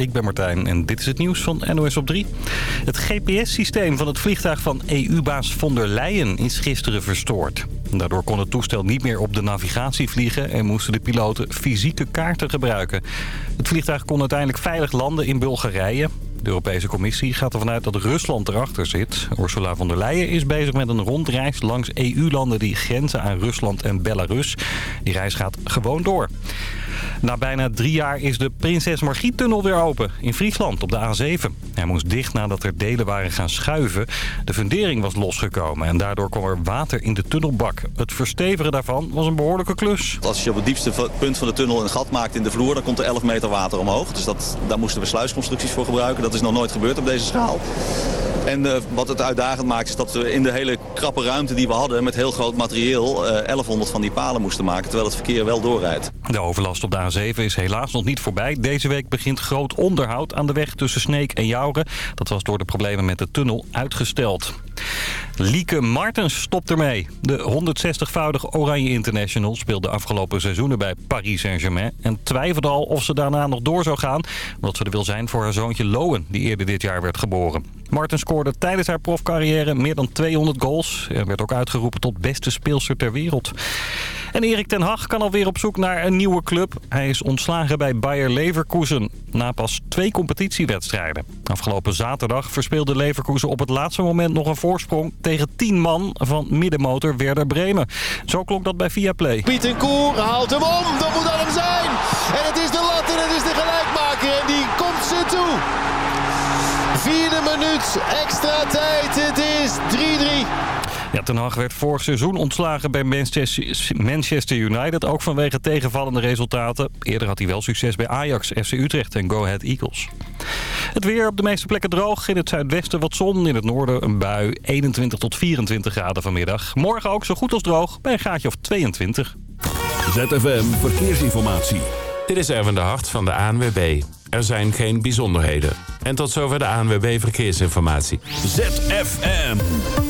ik ben Martijn en dit is het nieuws van NOS op 3. Het GPS-systeem van het vliegtuig van EU-baas von der Leyen is gisteren verstoord. Daardoor kon het toestel niet meer op de navigatie vliegen en moesten de piloten fysieke kaarten gebruiken. Het vliegtuig kon uiteindelijk veilig landen in Bulgarije. De Europese Commissie gaat ervan uit dat Rusland erachter zit. Ursula von der Leyen is bezig met een rondreis langs EU-landen die grenzen aan Rusland en Belarus. Die reis gaat gewoon door. Na bijna drie jaar is de Prinses Margriet-tunnel weer open in Friesland op de A7. Hij moest dicht nadat er delen waren gaan schuiven. De fundering was losgekomen en daardoor kwam er water in de tunnelbak. Het verstevigen daarvan was een behoorlijke klus. Als je op het diepste punt van de tunnel een gat maakt in de vloer... dan komt er 11 meter water omhoog. Dus dat, daar moesten we sluisconstructies voor gebruiken. Dat is nog nooit gebeurd op deze schaal. En uh, wat het uitdagend maakt is dat we in de hele krappe ruimte die we hadden... met heel groot materieel uh, 1100 van die palen moesten maken... terwijl het verkeer wel doorrijdt. De overlast op de A7 is helaas nog niet voorbij. Deze week begint groot onderhoud aan de weg tussen Sneek en Jouren. Dat was door de problemen met de tunnel uitgesteld. Lieke Martens stopt ermee. De 160-voudige Oranje International speelde afgelopen seizoenen bij Paris Saint-Germain... en twijfelde al of ze daarna nog door zou gaan... omdat ze er wil zijn voor haar zoontje Lowen, die eerder dit jaar werd geboren. Martens scoorde tijdens haar profcarrière meer dan 200 goals... en werd ook uitgeroepen tot beste speelster ter wereld. En Erik ten Hag kan alweer op zoek naar een nieuwe club. Hij is ontslagen bij Bayer Leverkusen na pas twee competitiewedstrijden. Afgelopen zaterdag verspeelde Leverkusen op het laatste moment nog een voorsprong... tegen 10 man van middenmotor Werder Bremen. Zo klonk dat bij Viaplay. Koer haalt hem om, dat moet aan hem zijn. En het is de lat en het is de gelijkmaker en die komt ze toe. Vierde minuut, extra tijd, het is 3-3. Ja, Ten Hag werd vorig seizoen ontslagen bij Manchester United. Ook vanwege tegenvallende resultaten. Eerder had hij wel succes bij Ajax, FC Utrecht en Go Ahead Eagles. Het weer op de meeste plekken droog. In het zuidwesten wat zon. In het noorden een bui. 21 tot 24 graden vanmiddag. Morgen ook zo goed als droog. Bij een gaatje of 22. ZFM Verkeersinformatie. Dit is Erwin de Hart van de ANWB. Er zijn geen bijzonderheden. En tot zover de ANWB Verkeersinformatie. ZFM.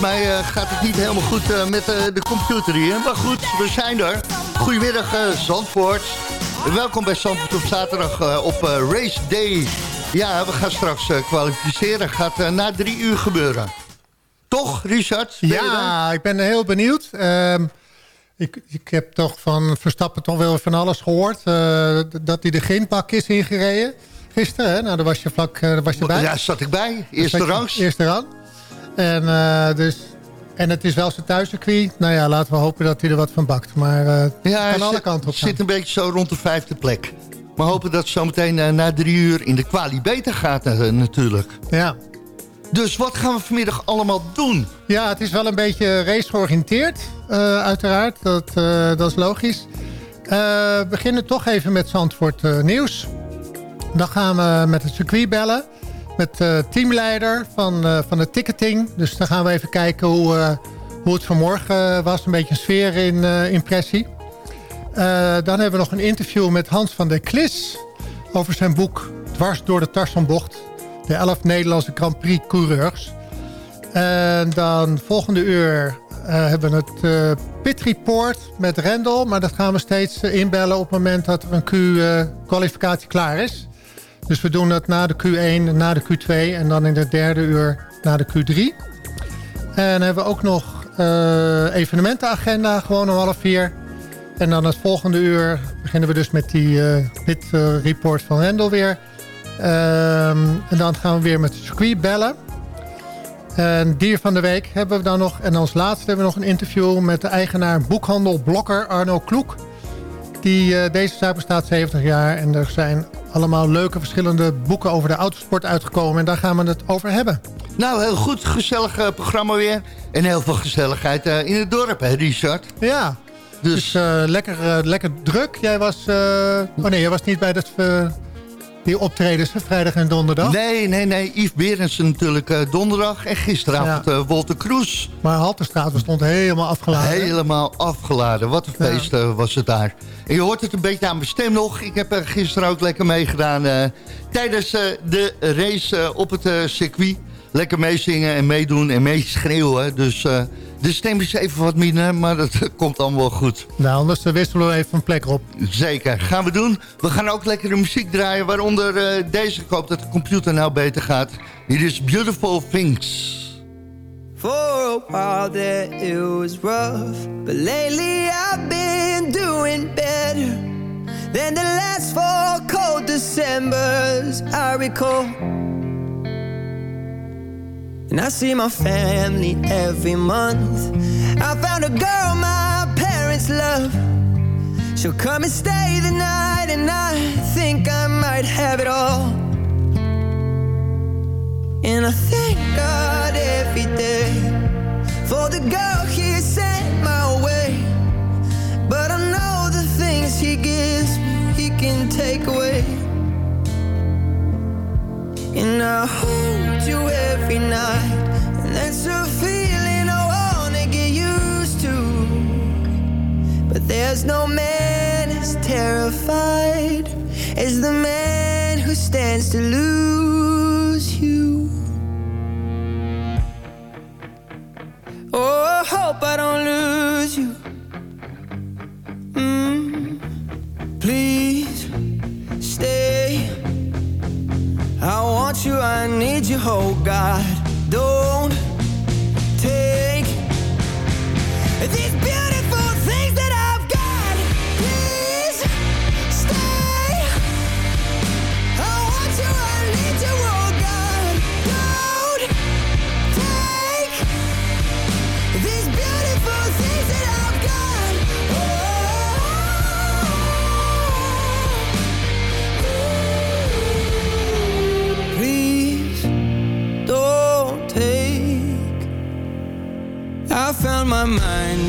Mij uh, gaat het niet helemaal goed uh, met uh, de computer hier. Maar goed, we zijn er. Goedemiddag Zandvoort. Welkom bij Zandvoort op zaterdag op Race Day. Ja, we gaan straks kwalificeren. Gaat na drie uur gebeuren. Toch, Richard? Ja, ik ben heel benieuwd. Ehm, ik, ik heb toch van Verstappen toch wel van alles gehoord. dat hij de grindbak is ingereden. Gisteren, hè? Nou, daar was je vlak daar was je bij. Ja, zat ik bij. Eerste rang. Eerste rang. En, uh, dus, en het is wel zijn thuiscircuit. Nou ja, laten we hopen dat hij er wat van bakt. Maar uh, ja, kan alle kanten op zit een beetje zo rond de vijfde plek. Maar hopen dat het zometeen uh, na drie uur in de kwalie beter gaat natuurlijk. Ja. Dus wat gaan we vanmiddag allemaal doen? Ja, het is wel een beetje race georiënteerd, uiteraard. Dat, dat is logisch. we beginnen toch even met Zandvoort nieuws. Dan gaan we met het circuit bellen met de uh, teamleider van, uh, van de ticketing. Dus dan gaan we even kijken hoe, uh, hoe het vanmorgen was. Een beetje een sfeer in impressie. dan hebben we nog een interview met Hans van der Klis... over zijn boek Dwars door de Tarzanbocht. De 11 Nederlandse Grand Prix coureurs. En dan volgende uur hebben we het Pit Report met Rendel. Maar dat gaan we steeds inbellen op het moment dat er een Q-kwalificatie klaar is. Dus we doen dat na de Q1, na de Q2 en dan in de derde uur na de Q3. En hebben we ook nog uh, evenementenagenda, gewoon om half vier. En dan het volgende uur beginnen we dus met die uh, report van Rendel weer. Ehm, en dan gaan we weer met de bellen. En dier van de week hebben we dan nog. En als laatste hebben we nog een interview met de eigenaar boekhandel Blokker Arno Kloek. Die, deze zaak bestaat 70 jaar en er zijn allemaal leuke verschillende boeken over de autosport uitgekomen. En daar gaan we het over hebben. Nou, heel goed. Gezellig uh, programma weer. En heel veel gezelligheid uh, in het dorp, hè Richard? Ja. Dus, dus uh, lekker, lekker druk. Jij was... oh nee, jij was niet bij dat die optredens vrijdag en donderdag? Nee, nee, nee. Yves Berendsen natuurlijk uh, donderdag. En gisteravond ja. uh, Wolter Kroes. Maar Halterstraat stond helemaal afgeladen. Helemaal afgeladen. Wat een feest uh, was het daar. En je hoort het een beetje aan mijn stem nog. Ik heb er gisteren ook lekker meegedaan tijdens de race op het circuit. Lekker meezingen en meedoen en meeschreeuwen. Dus de stem is even wat minder, maar dat komt allemaal wel goed. Nou, anders wisselen we even een plek op. Zeker, gaan we doen. We gaan ook lekkere muziek draaien, waaronder uh, deze. Ik hoop dat de computer nou beter gaat. Hier is Beautiful Things. For a while there it was rough But lately I've been doing better Than the last four cold Decembers I recall And I see my family every month. I found a girl my parents love. She'll come and stay the night, and I think I might have it all. And I thank God every day for the girl He sent my way. But I know the things He gives me, He can take away. And I hold you every night. And that's a feeling I wanna get used to. But there's no man as terrified As the man who stands to lose you. Oh, I hope I don't lose you. Mm, Please stay I want you, I need you, oh God. Don't take these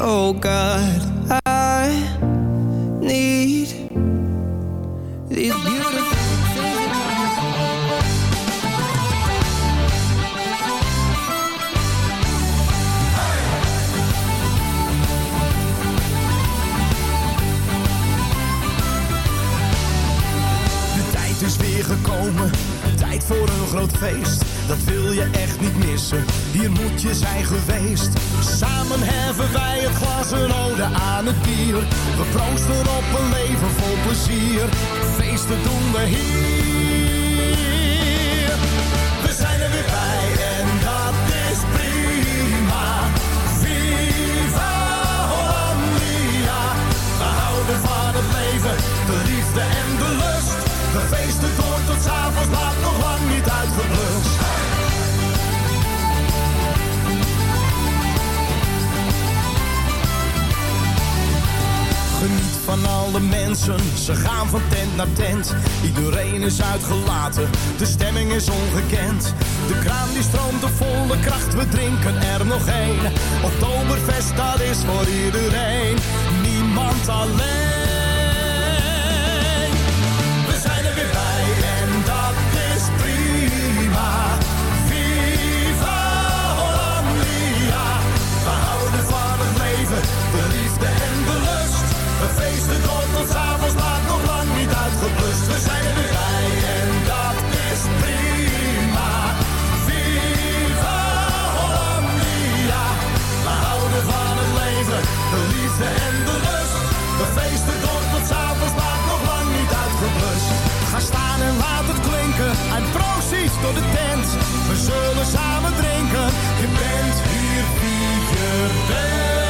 Oh God. I need beautiful tijd is weer gekomen, tijd voor een groot feest. Dat wil je echt niet missen, hier moet je zijn geweest. Samen heffen wij het glas ode aan het bier. We proosten op een leven vol plezier, feesten doen we hier. Ze gaan van tent naar tent. Iedereen is uitgelaten, de stemming is ongekend. De kraan die stroomt op volle kracht, we drinken er nog één. Oktoberfest, dat is voor iedereen, niemand alleen. Feesten tot 's avonds laat, nog lang niet uitgeblust. We zijn er weer bij en dat is prima. Viva Hollandia, we houden van het leven, de liefde en de lust. We feesten tot 's avonds laat, nog lang niet uitgeblust. Ga staan en laat het klinken, en proost door de tent. We zullen samen drinken, je bent hier wie je.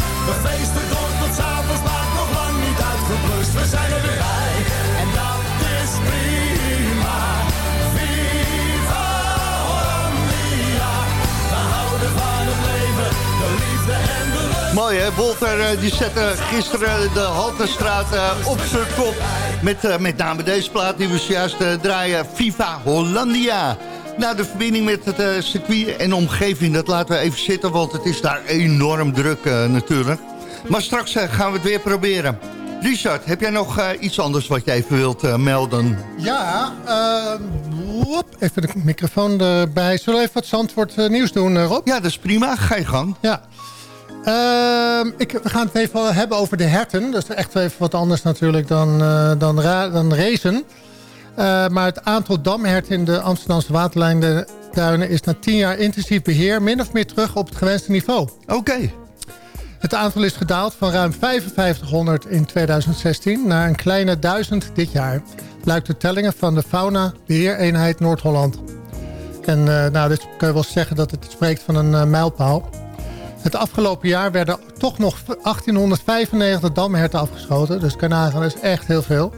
We feesten door tot 's avonds laat. Nog lang niet uitgeblust. We zijn er weer bij. En dat is prima. Viva Hollandia. We houden van het leven. De liefde en de lust. Mooi hè, Wolter eh, die zette gisteren de Halterstraat eh, op zijn kop. Met eh, met name deze plaat die we zojuist draaien, Viva Hollandia. Nou, de verbinding met het eh, circuit en omgeving, dat laten we even zitten... want het is daar enorm druk eh, natuurlijk. Maar straks eh, gaan we het weer proberen. Richard, heb jij nog iets anders wat je even wilt melden? Ja, woep, even de microfoon erbij. Zullen we even wat Zandvoort nieuws doen, Rob? Ja, dat is prima. Ga je gang. Ja. Ehm, ik, we gaan het even hebben over de herten. Dat is echt even wat anders natuurlijk dan, dan, dan racen. Eh, maar het aantal damherten in de Amsterdamse waterlijnduinen... is na tien jaar intensief beheer min of meer terug op het gewenste niveau. Oké. Het aantal is gedaald van ruim 5500 in 2016 naar een kleine 1000 dit jaar. Blijkt de tellingen van de Fauna Beheereenheid Noord-Holland. En eh, nou, dit kun je wel zeggen dat het spreekt van een eh, mijlpaal. Het afgelopen jaar werden toch nog 1895 damherten afgeschoten. Dus kan je nagaan, dat is echt heel veel.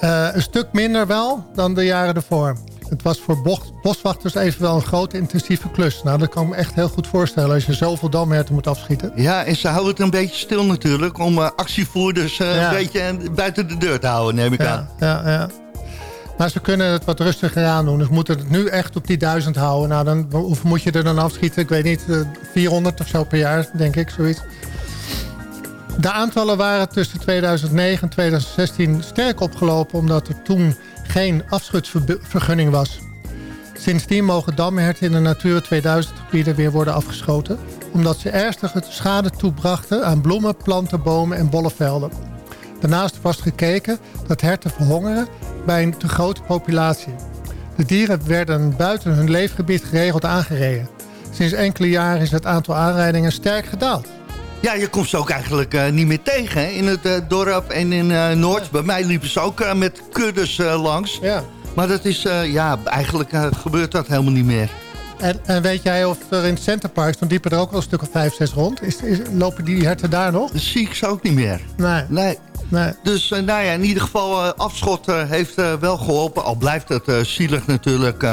Eh, een stuk minder wel dan de jaren ervoor. Het was voor boswachters evenwel een grote intensieve klus. Nou, dat kan ik me echt heel goed voorstellen als je zoveel damherten moet afschieten. Ja, en ze houden het een beetje stil natuurlijk... om eh, actievoerders eh, Ja. een beetje buiten de deur te houden, neem ik aan. Ja, ja. Maar ze kunnen het wat rustiger aan doen. Dus moeten het nu echt op die duizend houden. Nou, dan, hoeveel moet je er dan afschieten? Ik weet niet, eh, 400 of zo per jaar, denk ik, zoiets. De aantallen waren tussen 2009 en 2016 sterk opgelopen... omdat er toen geen afschutsvergunning was. Sindsdien mogen damherten in de Natura 2000 gebieden weer worden afgeschoten... omdat ze ernstige schade toebrachten aan bloemen, planten, bomen en bollevelden. Daarnaast was gekeken dat herten verhongeren bij een te grote populatie. De dieren werden buiten hun leefgebied geregeld aangereden. Sinds enkele jaren is het aantal aanrijdingen sterk gedaald. Ja, je komt ze ook eigenlijk eh, niet meer tegen hè? in het eh, dorp en in eh, Noord. Bij mij liepen ze ook met kuddes langs. Ja. Maar dat is, ja, eigenlijk gebeurt dat helemaal niet meer. En, en weet jij of er in het Centerpark, dan diepen er ook al een stuk of vijf, zes rond. Is, is, lopen die herten daar nog? Dat zie ik ze ook niet meer. Nee. Nee. nee. Dus nou ja, in ieder geval, afschot heeft wel geholpen. Al blijft het zielig natuurlijk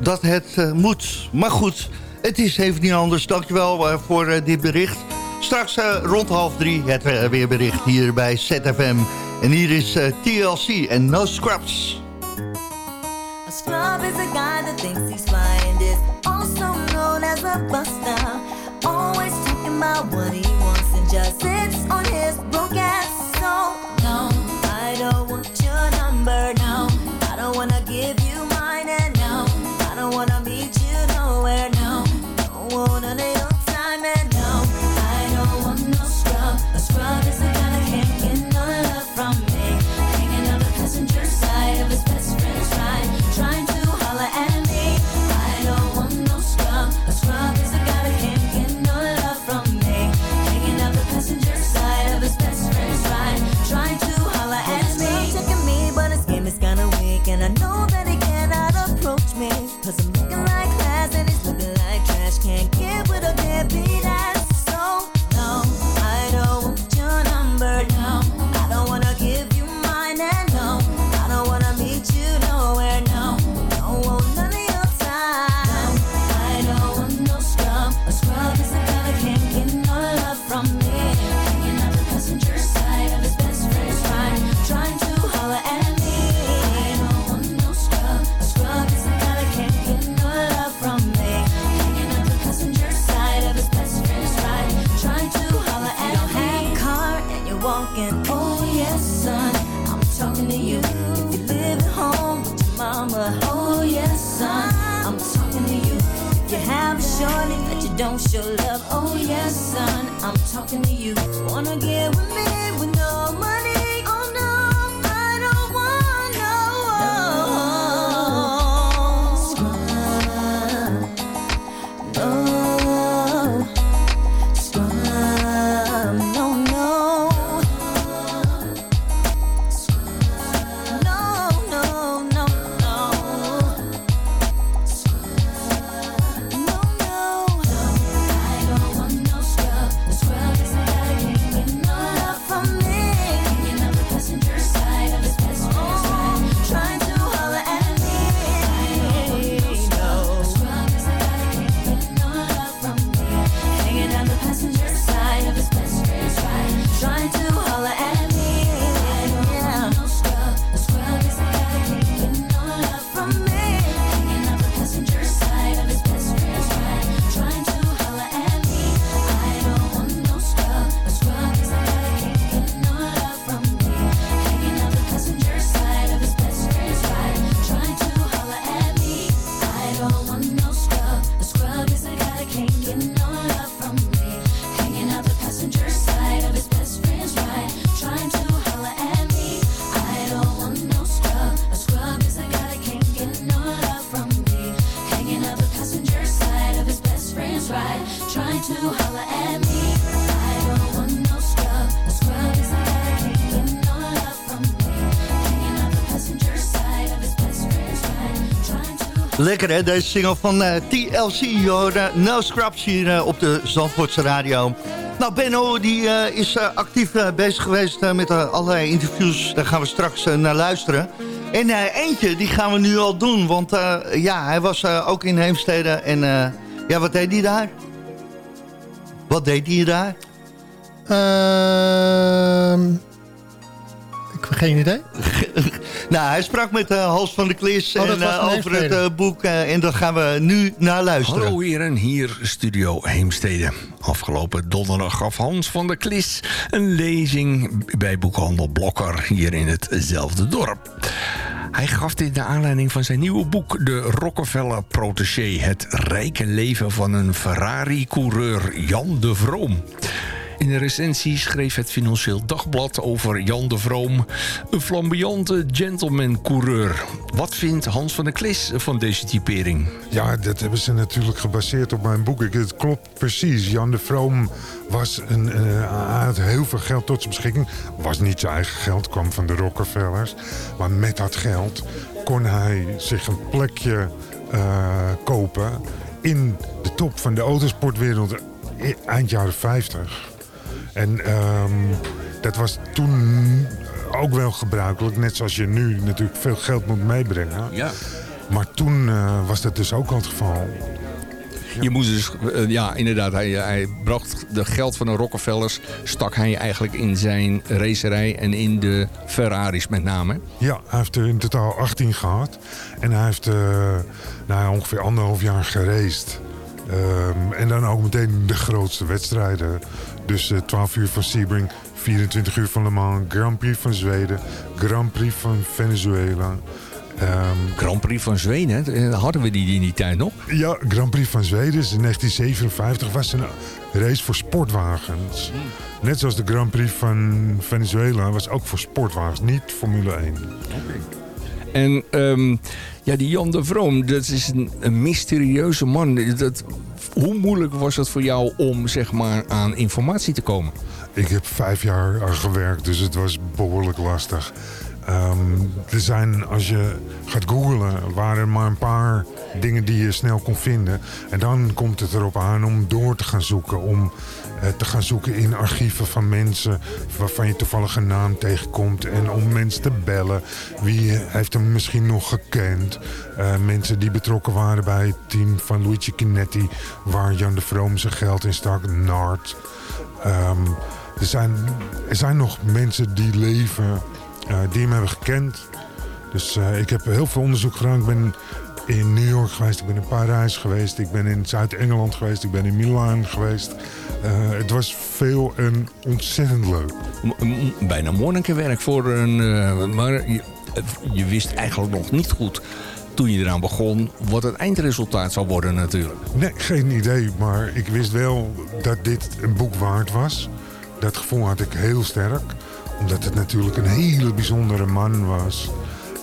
dat het moet. Maar goed, het is even niet anders. Dankjewel eh, voor dit bericht. Straks eh, rond half drie het eh, weerbericht hier bij ZFM. En hier is eh, TLC en No Scrubs. A scrub is a guy that thinks he's fly and is also known as a buster. Always talking about what he wants and just sits on Lekker hè, deze single van eh, TLC, hoor. eh, no Scrubs hier eh, op de Zandvoortse radio. Nou, Benno die, is actief bezig geweest met allerlei interviews. Daar gaan we straks naar luisteren. En eentje, die gaan we nu al doen. Want ja, hij was ook in Heemstede. En ja, wat deed hij daar? Wat deed hij daar? Ehm, ik heb geen idee. nou, hij sprak met eh, Hans van der Klis Oh, en, eh, over het eh, boek. en daar gaan we nu naar luisteren. Hallo heren, hier Studio Heemstede. Afgelopen donderdag gaf Hans van der Klis een lezing bij boekhandel Blokker hier in hetzelfde dorp. Hij gaf dit naar aanleiding van zijn nieuwe boek... De Rockefeller Protégé. Het rijke leven van een Ferrari-coureur Jan de Vroom. In de recensie schreef het Financieel Dagblad over Jan de Vroom... een flamboyante gentleman-coureur. Wat vindt Hans van der Klis van deze typering? Ja, dat hebben ze natuurlijk gebaseerd op mijn boek. Het klopt precies. Jan de Vroom was een, eh, had heel veel geld tot zijn beschikking. Was niet zijn eigen geld, kwam van de Rockefellers. Maar met dat geld kon hij zich een plekje eh, kopen in de top van de autosportwereld i- eind jaren 50. En ehm, dat was toen ook wel gebruikelijk. Net zoals je nu natuurlijk veel geld moet meebrengen. Ja. Maar toen eh, was dat dus ook al het geval. Je moest dus, eh, ja inderdaad, hij, hij bracht de geld van de Rockefellers, stak hij eigenlijk in zijn racerij en in de Ferraris met name. Ja, hij heeft er in totaal 18 gehad. En hij heeft eh, nou, ja, ongeveer anderhalf jaar geraced. Ehm, en dan ook meteen de grootste wedstrijden. Dus eh 12 uur van Sebring, 24 uur van Le Mans, Grand Prix van Zweden, Grand Prix van Venezuela. Ehm, Grand Prix van Zweden, hè? hadden we die in die tijd nog? ja, Grand Prix van Zweden is in 1957 was een race voor sportwagens. Net zoals de Grand Prix van Venezuela was ook voor sportwagens, niet Formule 1. En ehm, ja, die Jan de Vroom, dat is een, een mysterieuze man. Dat, hoe moeilijk was het voor jou om zeg maar, aan informatie te komen? Ik heb vijf jaar gewerkt, dus het was behoorlijk lastig. Ehm, er zijn, als je gaat googlen, waren er maar een paar dingen die je snel kon vinden. En dan komt het erop aan om door te gaan zoeken. Om te gaan zoeken in archieven van mensen waarvan je toevallig een naam tegenkomt. En om mensen te bellen. Wie heeft hem misschien nog gekend? Eh, mensen die betrokken waren bij het team van Luigi Chinetti, waar Jan de Vroom zijn geld in stak, NART. Ehm, er, zijn, er zijn nog mensen die leven, eh, die hem hebben gekend. Dus eh, ik heb heel veel onderzoek gedaan. Ik ben in New York geweest, ik ben in Parijs geweest, ik ben in Zuid-Engeland geweest, ik ben in Milaan geweest. Eh, het was veel en ontzettend leuk. M- bijna monnikenwerk voor een... eh, maar je, je wist eigenlijk nog niet goed toen je eraan begon wat het eindresultaat zou worden natuurlijk. Nee, geen idee, maar ik wist wel dat dit een boek waard was. Dat gevoel had ik heel sterk, omdat het natuurlijk een hele bijzondere man was.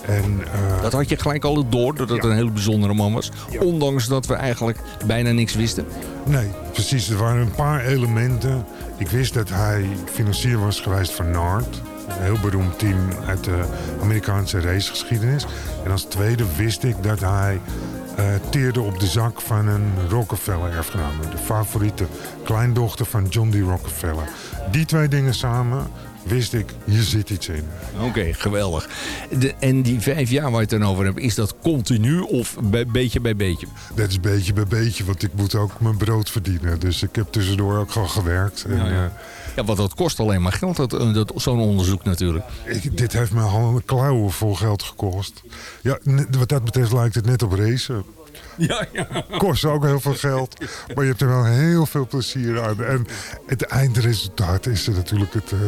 En, eh, Dat had je gelijk al door, dat het een hele bijzondere man was. Ondanks dat we eigenlijk bijna niks wisten. Nee, precies. Er waren een paar elementen. Ik wist dat hij financier was geweest van NART. Een heel beroemd team uit de Amerikaanse racegeschiedenis. En als tweede wist ik dat hij eh, teerde op de zak van een Rockefeller-erfgename. De favoriete kleindochter van John D. Rockefeller. Die twee dingen samen wist ik, hier zit iets in. Oké, geweldig. De, en die vijf jaar waar je het dan over hebt, is dat continu of bij, beetje bij beetje? Dat is beetje bij beetje, want ik moet ook mijn brood verdienen. Dus ik heb tussendoor ook al gewerkt. En, Ja, ja. eh, Ja, want dat kost alleen maar geld, dat, eh, dat, zo'n onderzoek natuurlijk. Ik, dit heeft me al een klauwen vol geld gekost. Ja, wat dat betreft lijkt het net op racen. Ja, ja. Kost ook heel veel geld, maar je hebt er wel heel veel plezier aan. En het eindresultaat is er natuurlijk het, eh,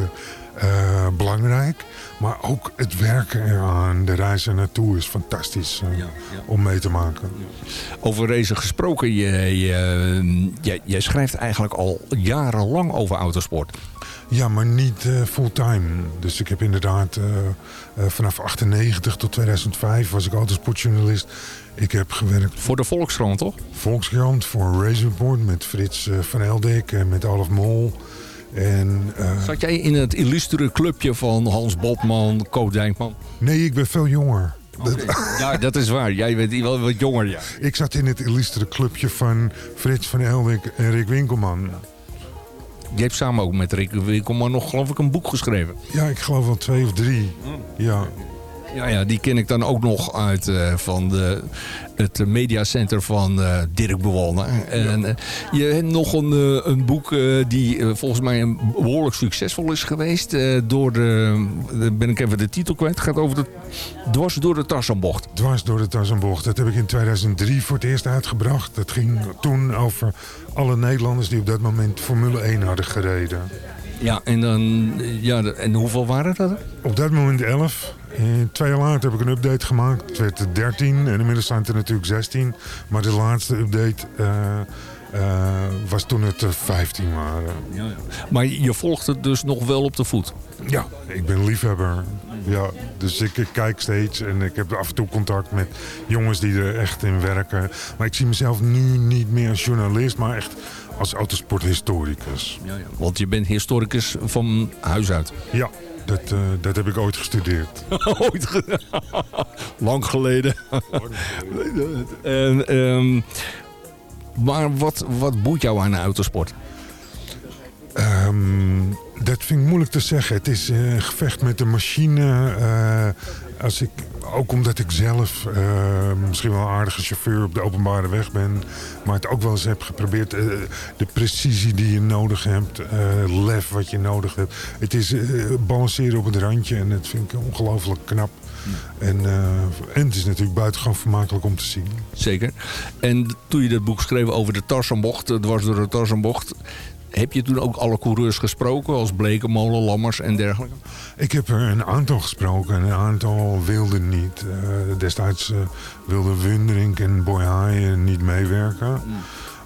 eh, belangrijk. Maar ook het werken eraan, de reis er naartoe is fantastisch eh, om mee te maken. Over racen gesproken, je, je, jij- schrijft eigenlijk al jarenlang over autosport. Ja, maar niet eh, fulltime. Dus ik heb inderdaad vanaf 98 tot 2005 was ik autosportjournalist. Ik heb gewerkt Voor de Volkskrant, toch? Volkskrant voor Race Report met Frits van Eldik en met Alf Mol. En, eh, Zat jij in het illustere clubje van Hans Botman, Co Dijkman? nee, ik ben veel jonger. Ja, dat is waar. Jij bent wel wat jonger, ja. Ik zat in het illustere clubje van Frits van Eldik en Rick Winkelman. Je hebt samen ook met Rick Winkelman nog, geloof ik, een boek geschreven. Ja, ik geloof wel twee of drie. Ja. Ja, ja, die ken ik dan ook nog uit eh, van de, het mediacenter van eh, Dirk Bewalda. En eh, je hebt nog een, een boek die volgens mij een behoorlijk succesvol is geweest. door de, de- ben ik even de titel kwijt. Het gaat over de dwars door de Tarzanbocht. Dwars door de Tarzanbocht. Dat heb ik in 2003 voor het eerst uitgebracht. Dat ging toen over alle Nederlanders die op dat moment Formule 1 hadden gereden. Ja, en dan, eh, ja, en hoeveel waren dat? er? Op dat moment 11. En twee jaar later heb ik een update gemaakt. Het werd er 13 en inmiddels zijn het er natuurlijk 16. Maar de laatste update eh, eh, was toen het er 15 waren. Maar je volgt het dus nog wel op de voet. Ja, ik ben liefhebber. Ja, dus ik, ik kijk steeds en ik heb af en toe contact met jongens die er echt in werken. Maar ik zie mezelf nu niet meer als journalist, maar echt als autosporthistoricus. Want je bent historicus van huis uit. Ja, dat, eh, dat heb ik ooit gestudeerd. Ooit gedaan. Lang geleden. en, ehm, Maar wat, wat boeit jou aan de autosport? Ehm, dat vind ik moeilijk te zeggen. Het is een gevecht met de machine. eh, als ik, ook omdat ik zelf eh, misschien wel een aardige chauffeur op de openbare weg ben. Maar het ook wel eens heb geprobeerd. eh, de precisie die je nodig hebt. eh, lef wat je nodig hebt. Het is balanceren op het randje. En dat vind ik ongelooflijk knap. En, en het is natuurlijk buitengewoon vermakelijk om te zien. Zeker. En toen je dat boek schreef over de Tarzanbocht, eh, dwars door de Tarzanbocht... heb je toen ook alle coureurs gesproken, als Blekemolen, Lammers en dergelijke? Ik heb er een aantal gesproken en een aantal wilden niet. Eh, destijds eh, wilden Wunderink en Boy Haaien niet meewerken.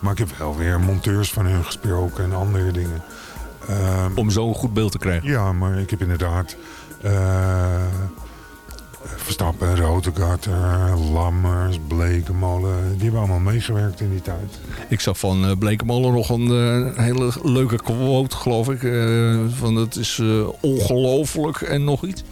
Maar ik heb wel weer monteurs van hun gesproken en andere dingen. Ehm, Om zo een goed beeld te krijgen? Ja, maar ik heb inderdaad... eh, Verstappen, Rotegaard, eh, Lammers, Blekemolen... die hebben allemaal meegewerkt in die tijd. Ik zag van uh, Blekemolen nog een uh, hele leuke quote, geloof ik. Uh, van het is ongelooflijk en nog iets.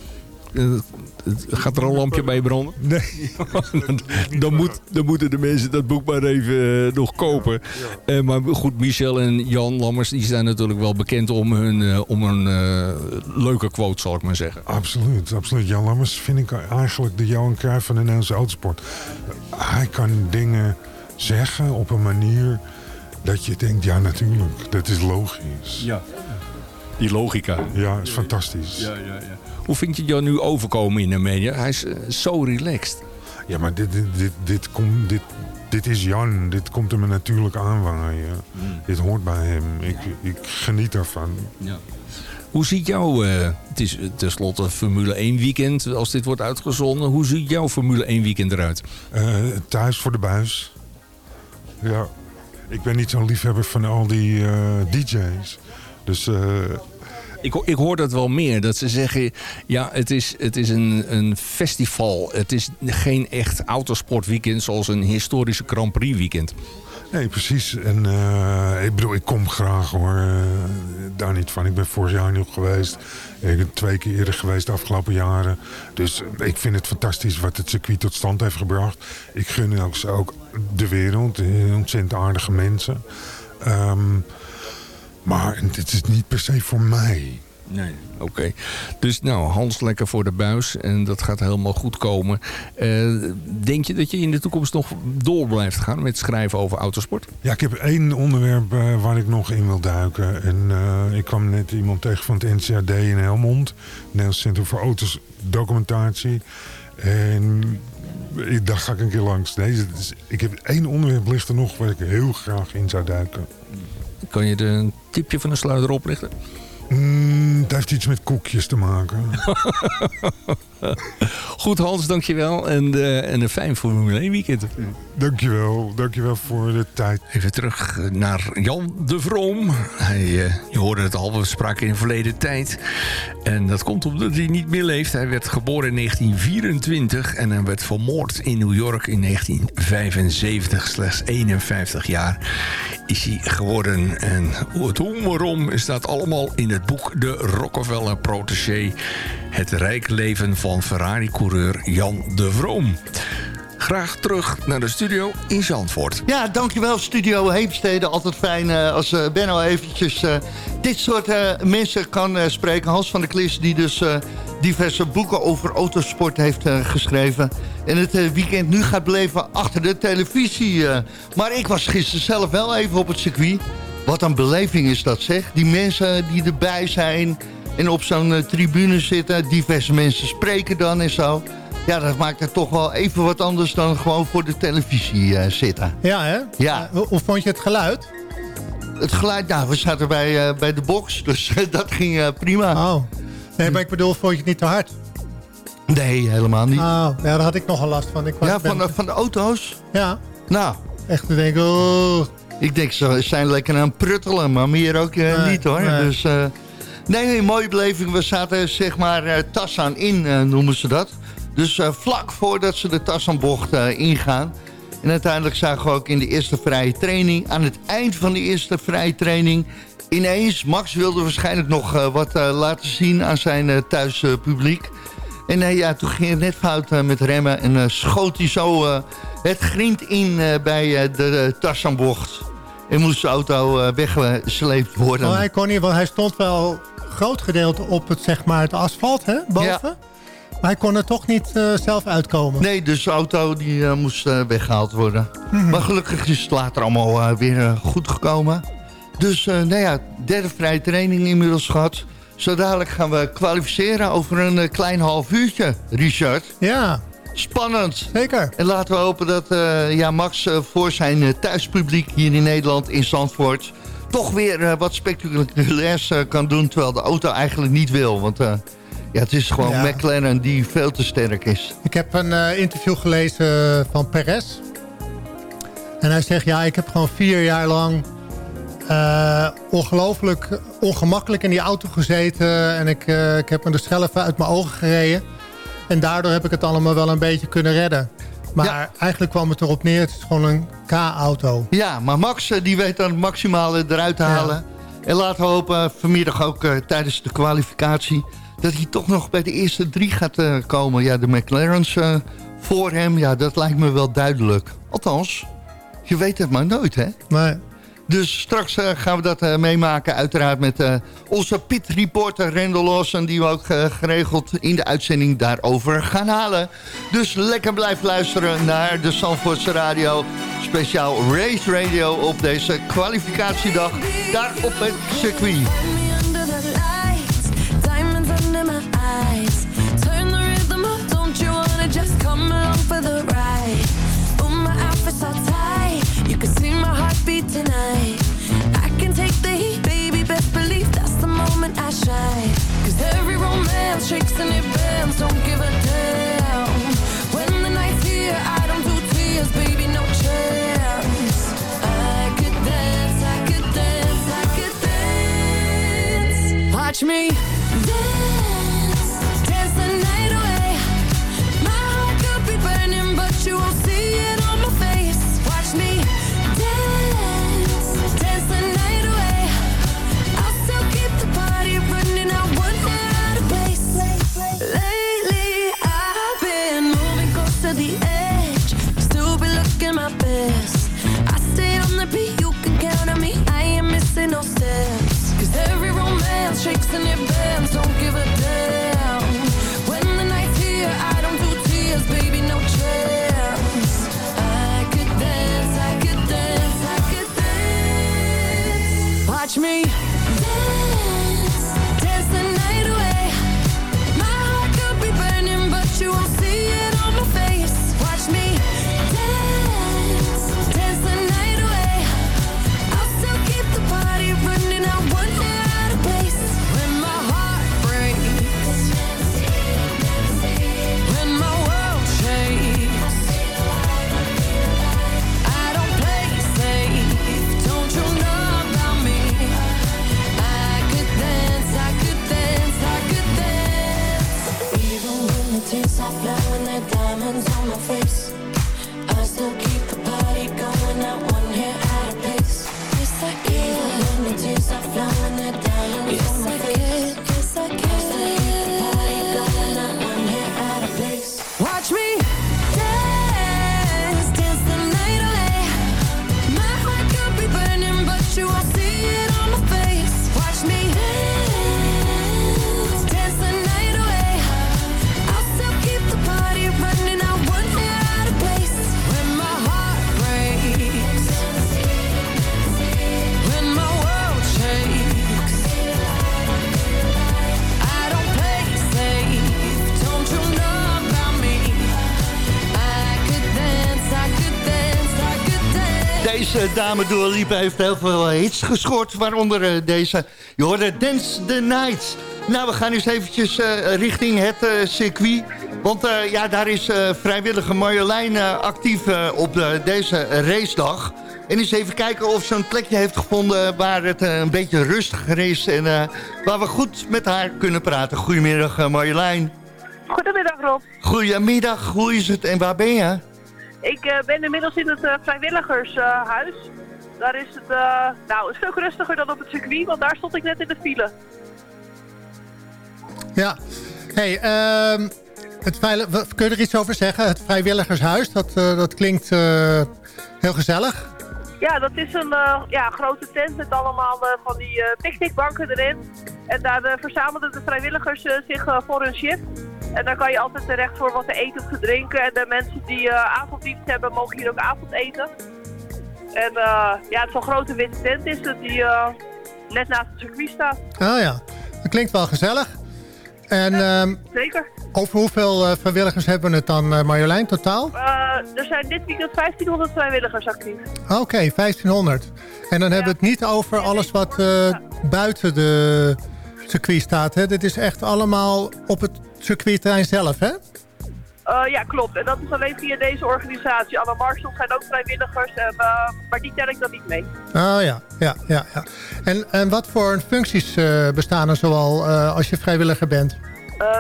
Gaat er een lampje bij branden? Nee. dan, moet, dan moeten de mensen dat boek maar even nog kopen. Ja. maar goed, Michel en Jan Lammers die zijn natuurlijk wel bekend om hun om een leuke quote, zal ik maar zeggen. Absoluut, absoluut. Jan Lammers vind ik eigenlijk de Johan Cruijff van de Nederlandse autosport. Hij kan dingen zeggen op een manier dat je denkt, ja natuurlijk, dat is logisch. Ja, die logica. Ja, is fantastisch. Ja, ja, ja. Hoe vind je jou nu overkomen in de media? Hij is uh, zo relaxed. Ja, maar dit, dit, dit, dit, komt, dit, dit is Jan. Dit komt me natuurlijk aanwaaien. Mm. Dit hoort bij hem. Ik, ik geniet daarvan. Ja. Hoe ziet jouw, uh, het is tenslotte Formule 1 weekend als dit wordt uitgezonden. Hoe ziet jouw Formule 1 weekend eruit? Uh, thuis voor de buis. Ja, ik ben niet zo'n liefhebber van al die uh, DJ's. Dus... Ik, ik, hoor dat wel meer. Dat ze zeggen, ja, het is, het is een, een festival. Het is geen echt autosportweekend zoals een historische Grand Prix weekend. Nee, precies. En uh, ik bedoel, ik kom graag hoor. Uh, daar niet van. Ik ben vorig jaar nog geweest. Ik ben twee keer eerder geweest de afgelopen jaren. Dus ik vind het fantastisch wat het circuit tot stand heeft gebracht. Ik gun ook, ook de wereld. Ontzettend aardige mensen. Um, maar dit is niet per se voor mij. Nee, oké. Okay. Dus nou, Hans lekker voor de buis. En dat gaat helemaal goed komen. Uh, denk je dat je in de toekomst nog door blijft gaan met schrijven over autosport? Ja, ik heb één onderwerp uh, waar ik nog in wil duiken. En uh, ik kwam net iemand tegen van het NCAD in Helmond. Nederlands Centrum voor Auto's Documentatie. En daar ga ik een keer langs. Nee, ik heb één onderwerp ligt er nog waar ik heel graag in zou duiken. Kan je er een tipje van de sluiter oplichten? Mm, het heeft iets met koekjes te maken. Goed Hans, dankjewel. En, uh, en een fijn Formule 1 weekend. Dankjewel, dankjewel voor de tijd. Even terug naar Jan de Vroom. Hij, uh, je hoorde het al, we spraken in de verleden tijd. En dat komt omdat hij niet meer leeft. Hij werd geboren in 1924 en hij werd vermoord in New York in 1975. Slechts 51 jaar is hij geworden. En het hoe waarom staat allemaal in het boek De Rockefeller Protégé. Het rijk leven van Ferrari-coureur Jan de Vroom. Graag terug naar de studio in Zandvoort. Ja, dankjewel Studio Heemstede. Altijd fijn uh, als uh, Benno eventjes uh, dit soort mensen kan spreken. Hans van der Klis die dus diverse boeken over autosport heeft geschreven. En het weekend nu gaat beleven achter de televisie. maar ik was gisteren zelf wel even op het circuit. Wat een beleving is dat zeg. Die mensen die erbij zijn en op zo'n tribune zitten. Diverse mensen spreken dan en zo. Ja, dat maakt het toch wel even wat anders dan gewoon voor de televisie uh, zitten. Ja, hè? Ja. Uh, hoe vond je het geluid? Het geluid, nou, we zaten bij, bij de box, dus dat ging prima. Oh. Nee, maar ik bedoel, vond je het niet te hard? Nee, helemaal niet. Oh, ja, daar had ik nogal last van. Ik was ja, van, de, van de auto's? Ja. Nou. Echt te denken, oh. Ik denk, ze zijn lekker aan het pruttelen, maar meer ook nee, niet hoor. nee. Dus, nee, nee, mooie beleving. We zaten zeg maar tas aan in, noemen ze dat. Dus uh, vlak voordat ze de Tassanbocht uh, ingaan. En uiteindelijk zagen we ook in de eerste vrije training... aan het eind van de eerste vrije training... ineens, Max wilde waarschijnlijk nog uh, wat laten zien aan zijn thuispubliek. En eh, ja, toen ging het net fout eh, met remmen en eh, schoot hij zo eh, het grind in eh, bij eh, de uh, Tarzanbocht. En moest de auto eh, weggesleept worden. Oh, hij kon niet, want hij stond wel een groot gedeelte op het, zeg maar, het asfalt, hè, boven. Maar hij kon er toch niet eh, zelf uitkomen. Nee, dus de auto die, eh, moest eh, weggehaald worden. Mhm. Maar gelukkig is het later allemaal weer goed gekomen. Dus nou ja, derde vrije training inmiddels gehad. Zo dadelijk gaan we kwalificeren over een klein half uurtje, Richard. Ja. Spannend. Zeker. En laten we hopen dat ja, Max voor zijn thuispubliek hier in Nederland, in Zandvoort... toch weer eh, wat spectaculairs eh, kan doen, terwijl de auto eigenlijk niet wil. Want eh, ja, het is gewoon Ja. McLaren die veel te sterk is. Ik heb een interview gelezen van Perez. En hij zegt, ja, ik heb gewoon vier jaar lang... ongelooflijk ongemakkelijk in die auto gezeten. En ik, ik heb me de schelven uit mijn ogen gereden. En daardoor heb ik het allemaal wel een beetje kunnen redden. Maar eigenlijk kwam het erop neer, het is gewoon een K-auto. Ja, maar Max eh, die weet dan het maximale eruit te halen. En laten we hopen eh, vanmiddag ook eh, tijdens de kwalificatie... dat hij toch nog bij de eerste drie gaat komen. Ja, de McLaren's voor hem, ja, dat lijkt me wel duidelijk. Althans, je weet het maar nooit, hè? Nee. Dus straks eh, gaan we dat eh, meemaken. Uiteraard met eh, onze pit-reporter Rendel Lawson... die we ook geregeld in de uitzending daarover gaan halen. Dus lekker blijven luisteren naar de Zandvoortse Radio. Speciaal Race Radio op deze kwalificatiedag. Daar op het circuit. Shakes and it don't give a damn. When the night's here, I don't do tears, baby, no chance. I could dance, I could dance, I could dance. Watch me me dame Dua Lipa heeft heel veel eh, hits gescoord, waaronder eh, deze. Je hoorde Dance the Night. Nou, we gaan eens eventjes eh, richting het circuit. Want ja, daar is vrijwillige Marjolein actief op eh, deze racedag. En eens even kijken of ze een plekje heeft gevonden waar het een beetje rustiger is. En waar we goed met haar kunnen praten. Goedemiddag Marjolein. Goedemiddag Rob. Goedemiddag, hoe is het en waar ben je? Ik eh, ben inmiddels in het eh, vrijwilligershuis. daar is het eh, nou, een stuk rustiger dan op het circuit, want daar stond ik net in de file. Ja. Hey, ehm, het kun je er iets over zeggen? Het vrijwilligershuis, dat, dat klinkt heel gezellig. Ja, dat is een ja, grote tent met allemaal van die picknickbanken erin. En daar verzamelen de vrijwilligers zich voor hun shift. En daar kan je altijd terecht voor wat te eten of te drinken. En de mensen die eh, avonddienst hebben, mogen hier ook avondeten. En eh, ja, het is een grote witte tent is het, die eh, net naast het circuit staat. Oh ja, dat klinkt wel gezellig. En ehm, Zeker. over hoeveel vrijwilligers hebben we het dan, Marjolein, totaal? Er zijn dit weekend 1500 vrijwilligers actief. Oké, 1500. En dan hebben we het niet over alles wat buiten de circuit staat. Hè? Dit is echt allemaal op het circuitterrein zelf, hè? Eh, ja, klopt. En dat is alleen via deze organisatie. Alle marshals zijn ook vrijwilligers, en, eh, maar die tel ik dan niet mee. Oh ja, ja, ja. ja. En, en wat voor functies eh, bestaan er zoal als je vrijwilliger bent?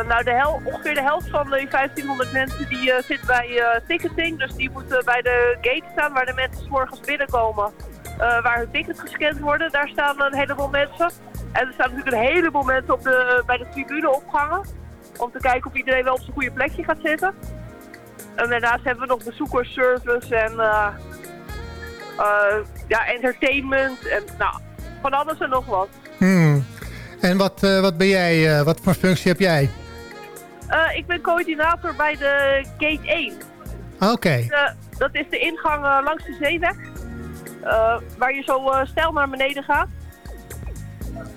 Nou, de hel ongeveer de helft van de 1500 mensen die zit bij ticketing. Dus die moeten bij de gate staan waar de mensen 's morgens binnenkomen. waar hun tickets gescand worden. Daar staan een heleboel mensen. En er staan natuurlijk een heleboel mensen op de, bij de tribune opgehangen. Om te kijken of iedereen wel op zijn goede plekje gaat zitten. En daarnaast hebben we nog bezoekersservice en eh, eh, ja, entertainment. En nou, van alles en nog wat. Hmm. En wat, eh, wat ben jij, wat voor functie heb jij? Ik ben coördinator bij de Gate 1. Oké, Eh, dat is de ingang langs de zeeweg. Waar je zo stijl naar beneden gaat.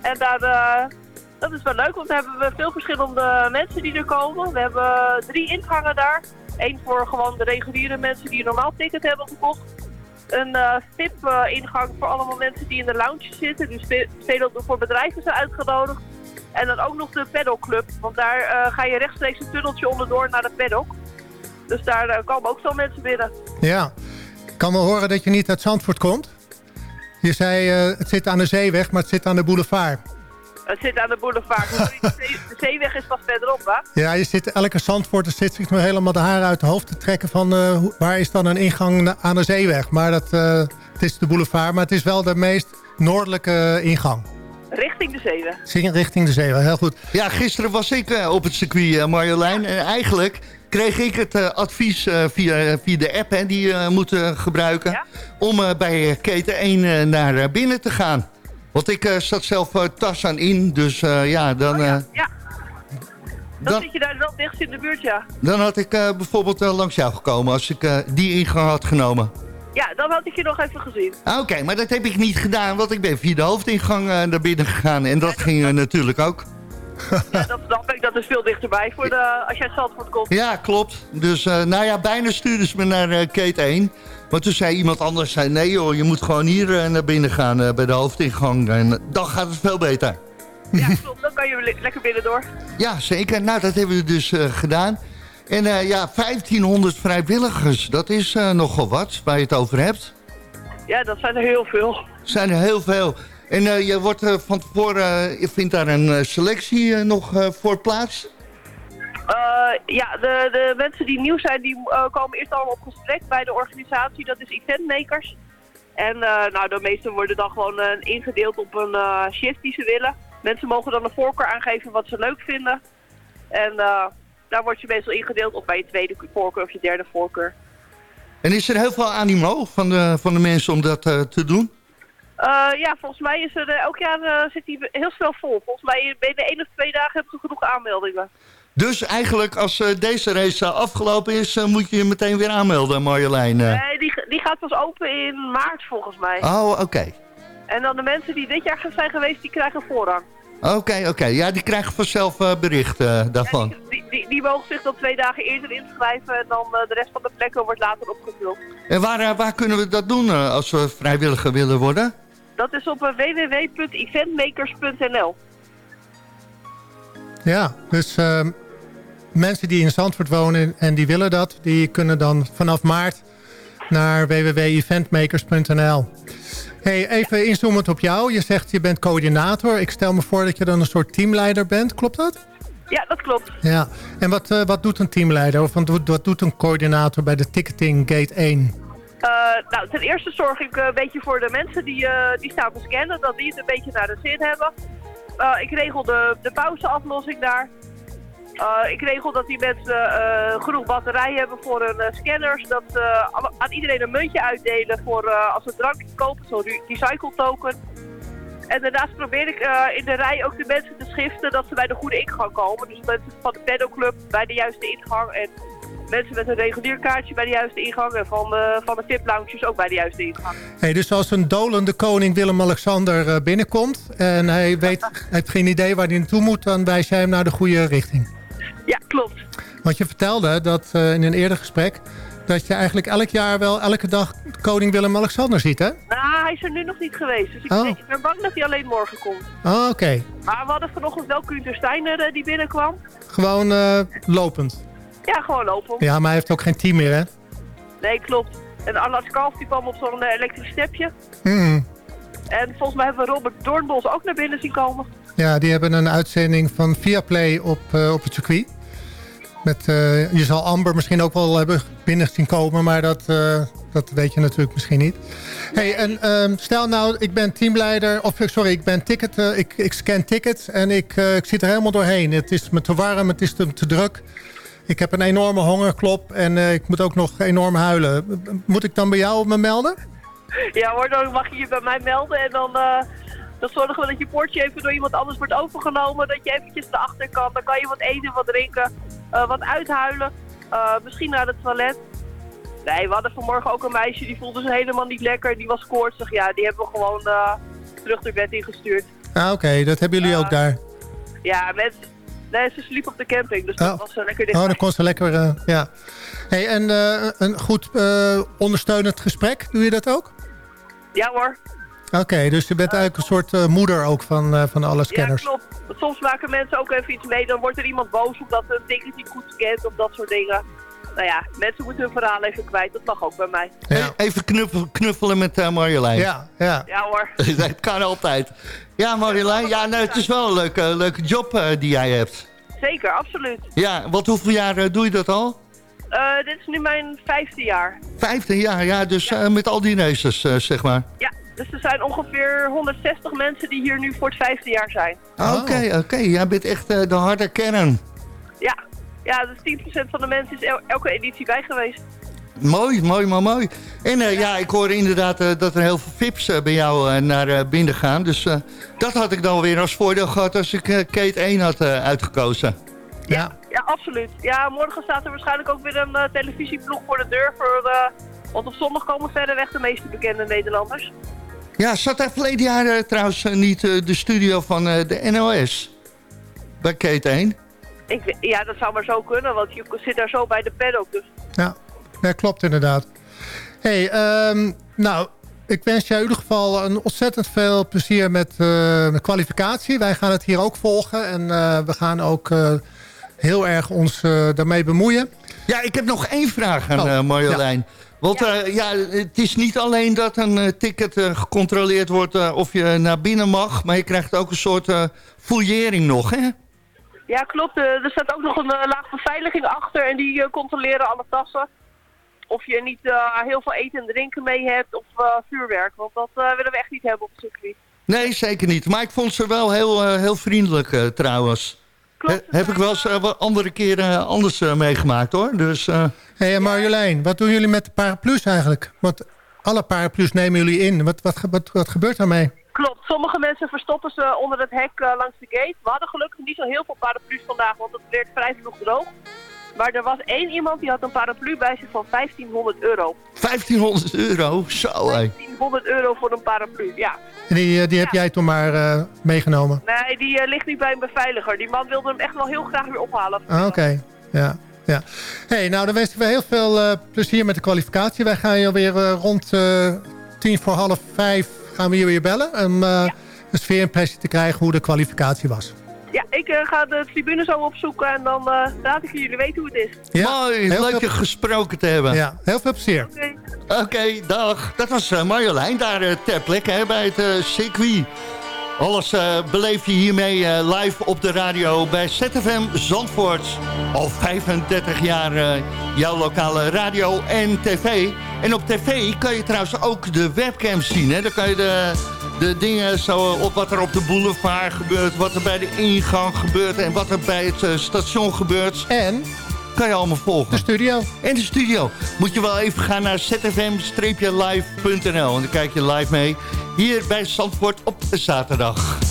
En daar, dat is wel leuk, want daar hebben we veel verschillende mensen die er komen. We hebben drie ingangen daar. Eén voor gewoon de reguliere mensen die een normaal ticket hebben gekocht. Een eh VIP-ingang voor allemaal mensen die in de lounge zitten. Dus ve- veel voor bedrijven zijn uitgenodigd. En dan ook nog de pedalclub. Want daar eh, ga je rechtstreeks een tunneltje onderdoor naar de paddock. Dus daar eh, komen ook veel mensen binnen. ja. Ik kan wel horen dat je niet uit Zandvoort komt. Je zei, het zit aan de zeeweg, maar het zit aan de boulevard. Het zit aan de boulevard. De, zee- de zeeweg is pas verderop, hè? Ja, je zit, elke Zandvoorter zit zich nu helemaal de haren uit het hoofd te trekken van... eh, waar is dan een ingang aan de zeeweg? Maar dat, eh, het is de boulevard, maar het is wel de meest noordelijke ingang. Richting de zeeweg. Zing richting de zeeweg, heel goed. Ja, gisteren was ik eh, op het circuit, eh, Marjolein. En eigenlijk kreeg ik het eh, advies eh, via, via de app hè, die je moet eh, gebruiken... om eh, bij keten 1 eh, naar eh, binnen te gaan. Want ik eh, zat zelf eh, tas aan in, dus eh, ja, dan, eh, Ja. Dan, Dan- zit je daar wel dichtst in de buurt, ja. dan had ik bijvoorbeeld langs jou gekomen... als ik die ingang had genomen. Ja, dan had ik je nog even gezien. Ah, Oké, maar dat heb ik niet gedaan, want ik ben via de hoofdingang naar binnen gegaan. En dat ging eh, natuurlijk ook. Ja, dat snap ik. Dat is veel dichterbij voor de, als jij uit Zandvoort komt. Ja, klopt. Dus nou ja, bijna stuurden ze me naar Kate 1. Maar toen zei iemand anders, zei, nee joh, je moet gewoon hier eh, naar binnen gaan eh, bij de hoofdingang. En eh, dan gaat het veel beter. Ja, klopt. Dan kan je le- lekker binnen door. Ja, zeker. Nou, dat hebben we dus gedaan. En ja, 1500 vrijwilligers, dat is nogal wat waar je het over hebt. Ja, dat zijn er heel veel. zijn er heel veel. En je wordt van tevoren, je vindt daar een selectie nog voor plaats? Eh, ja, de, de mensen die nieuw zijn, die eh, komen eerst allemaal op gesprek bij de organisatie. Dat is Eventmakers. En eh, nou, de meesten worden dan gewoon ingedeeld op een shift die ze willen. Mensen mogen dan een voorkeur aangeven wat ze leuk vinden. En daar word je meestal ingedeeld of bij je tweede voorkeur of je derde voorkeur. En is er heel veel animo van de, van de mensen om dat te doen? Ja, volgens mij is er elk jaar zit hij heel snel vol. Volgens mij binnen één of twee dagen hebben ze genoeg aanmeldingen. Dus eigenlijk als eh, deze race eh, afgelopen is, eh, moet je je meteen weer aanmelden, Marjolein. eh. Nee, die, die gaat pas open in maart volgens mij. Oh, oké. En dan de mensen die dit jaar zijn geweest, die krijgen voorrang. Oké, oké. Ja, die krijgen vanzelf eh, bericht eh, daarvan. Die, die, die mogen zich dan twee dagen eerder inschrijven en dan de rest van de plekken wordt later opgevuld. En waar, waar kunnen we dat doen eh, als we vrijwilliger willen worden? Dat is op www.eventmakers.nl. Ja, dus ehm, mensen die in Zandvoort wonen en die willen dat... die kunnen dan vanaf maart naar www.eventmakers.nl. Hey, even inzoomend op jou. Je zegt je bent coördinator. Ik stel me voor dat je dan een soort teamleider bent. Klopt dat? Ja, dat klopt. Ja. En wat, eh, wat doet een teamleider? Of wat, doet een coördinator bij de ticketing gate 1? Eh, nou, ten eerste zorg ik een beetje voor de mensen die, eh, die staan te scannen, dat die het een beetje naar de zin hebben. Ik regel de, de pauzeaflossing daar. Eh, ik regel dat die mensen eh, genoeg batterij hebben voor hun eh, scanners. Dat ze aan iedereen een muntje uitdelen voor als ze drank kopen, zo'n re- recycle token. En daarnaast probeer ik in de rij ook de mensen te schiften dat ze bij de goede ingang komen. Dus mensen van de pedoclub bij de juiste ingang en mensen met een regulier kaartje bij de juiste ingang. En van de, van de VIP-lounges ook bij de juiste ingang. Hey, dus als een dolende koning Willem-Alexander binnenkomt... en hij weet, hij heeft geen idee waar hij naartoe moet... dan wijs jij hem naar de goede richting. Ja, klopt. Want je vertelde dat eh, in een eerder gesprek... dat je eigenlijk elk jaar wel elke dag koning Willem-Alexander ziet, hè? Nou, hij is er nu nog niet geweest. Dus ik, Oh. ik ben bang dat hij alleen morgen komt. Oh, oké. Maar we hadden vanochtend wel Gunther Steiner eh, die binnenkwam. Gewoon eh, lopend. Ja, gewoon lopen. Ja, maar hij heeft ook geen team meer, hè? Nee, klopt. En Arnold Kalf die kwam op zo'n elektrisch stepje. Hmm. En volgens mij hebben we Robert Doornbos ook naar binnen zien komen. Ja, die hebben een uitzending van Viaplay op, op het circuit. Met, eh, je zal Amber misschien ook wel hebben binnen komen, maar dat, eh, dat weet je natuurlijk misschien niet. Hey, en ehm, stel nou, ik ben teamleider, of sorry, ik ben ticket, eh, ik, scan tickets en ik, ik zit er helemaal doorheen. Het is me te warm, het is te, druk. Ik heb een enorme hongerklop en ik moet ook nog enorm huilen. Moet ik dan bij jou me melden? Ja hoor, dan mag je je bij mij melden en dan, dan zorgen we dat je bordje even door iemand anders wordt overgenomen. Dat je eventjes erachter kan. Dan kan je wat eten, wat drinken, eh, wat uithuilen. Eh, misschien naar het toilet. Nee, we hadden vanmorgen ook een meisje die voelde zich helemaal niet lekker. Die was koortsig. Ja, die hebben we gewoon eh, terug de bed ingestuurd. Ah, Oké, dat hebben jullie ook daar. Ja, mensen... Nee, ze sliep op de camping, dus dat Oh. was lekker Oh, dichtbij. dan kon ze lekker, ja. Hey, en een goed ondersteunend gesprek, doe je dat ook? Ja hoor. Oké, dus je bent eigenlijk een soort eh, moeder ook van, eh, van alle scanners. Ja, klopt. Soms maken mensen ook even iets mee. Dan wordt er iemand boos omdat een ticket niet goed scant of dat soort dingen. Nou ja, mensen moeten hun verhaal even kwijt. Dat mag ook bij mij. Even knuffelen, knuffelen met eh, Marjolein. Ja, ja. Ja hoor. dat kan altijd. Ja, Marjolein, ja, nou, het is wel een leuke, leuke job die jij hebt. Zeker, absoluut. Ja, want hoeveel jaar doe je dat al? Eh, dit is nu mijn vijfde jaar. Vijfde jaar, ja, dus eh, met al die races, eh, zeg maar. Ja, dus er zijn ongeveer 160 mensen die hier nu voor het vijfde jaar zijn. Oké, oké, jij bent echt eh, de harde kern. Ja, ja dus 10% van de mensen is el- elke editie bij geweest. Mooi, mooi, maar mooi. En eh, ja, ik hoorde inderdaad eh, dat er heel veel VIP's bij jou naar binnen gaan. Dus eh, dat had ik dan weer als voordeel gehad als ik Kate 1 had uitgekozen. Ja. Ja, absoluut. Ja, morgen staat er waarschijnlijk ook weer een televisieploeg voor de deur. Voor, eh, want op zondag komen verder weg de meeste bekende Nederlanders. Ja, zat daar verleden jaar eh, trouwens eh, niet eh, de studio van eh, de NOS? Bij Kate 1? Ik, ja, dat zou maar zo kunnen, want je zit daar zo bij de paddock. Dus Ja, dat klopt inderdaad. hey, ehm, nou, ik wens jou in ieder geval een ontzettend veel plezier met eh, de kwalificatie. Wij gaan het hier ook volgen en eh, we gaan ook eh, heel erg ons daarmee bemoeien. Ja, ik heb nog één vraag aan Oh, eh, Marjolein. Want ja. ja, het is niet alleen dat een eh, ticket eh, gecontroleerd wordt eh, of je naar binnen mag... maar je krijgt ook een soort eh fouillering nog, hè? ja, klopt. Eh, er staat ook nog een eh, laag beveiliging achter en die eh, controleren alle tassen. Of je niet eh, heel veel eten en drinken mee hebt of eh, vuurwerk. Want dat eh, willen we echt niet hebben op het circuit. Nee, zeker niet. Maar ik vond ze wel heel, eh, heel vriendelijk eh, trouwens. Klopt. He- heb ik wel eens eh, andere keren eh, anders eh, meegemaakt, hoor. Dus... eh, hey, Marjolein, wat doen jullie met de paraplu's eigenlijk? Want alle paraplu's nemen jullie in. Wat, wat, ge- wat, wat gebeurt daarmee? Klopt. Sommige mensen verstoppen ze onder het hek langs de gate. We hadden gelukkig niet zo heel veel paraplu's vandaag, want het werd vrij vroeg droog. Maar er was één iemand die had een paraplu bij zich van 1500 euro. 1500 euro, zo hé. 1500 euro voor een paraplu, ja. En die, eh, die heb jij toen maar eh, meegenomen. Nee, die eh, ligt nu bij een beveiliger. Die man wilde hem echt wel heel graag weer ophalen. Ah, Oké, ja. ja. hey, nou dan wensen we heel veel eh, plezier met de kwalificatie. Wij gaan je weer rond eh, tien voor half vijf gaan we je weer bellen. Om eh, een sfeerimpressie te krijgen hoe de kwalificatie was. Ja, ik eh, ga de tribune zo opzoeken en dan eh, laat ik jullie weten hoe het is. Ja, Mooi, heel leuk veel- je gesproken te hebben. Ja, heel veel plezier. Oké. Dag. Dat was eh, Marjolein daar ter plekke hè, bij het circuit. Alles eh, beleef je hiermee eh, live op de radio bij ZFM Zandvoort. Al 35 jaar eh, jouw lokale radio en tv. En op tv kan je trouwens ook de webcams zien. Hè? Dan kan je de, de dingen zo op wat er op de boulevard gebeurt... wat er bij de ingang gebeurt en wat er bij het eh, station gebeurt. En? Kan je allemaal volgen. De studio. En de studio. Moet je wel even gaan naar zfm-live.nl. En dan kijk je live mee. Hier bij Zandvoort op zaterdag.